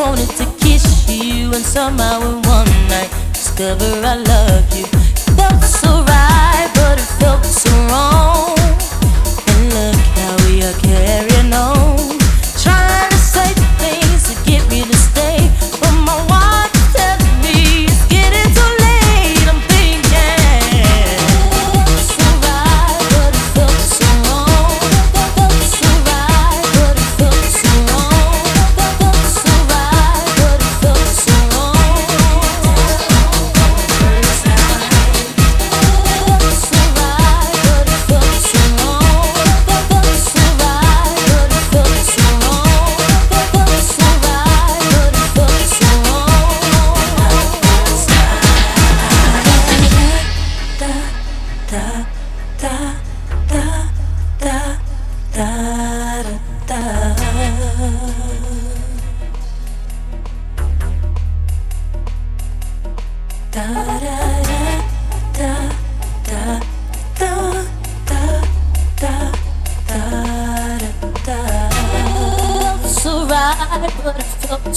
wanted to kiss you, and somehow in one night discover I love you. Felt so right, but it felt so wrong.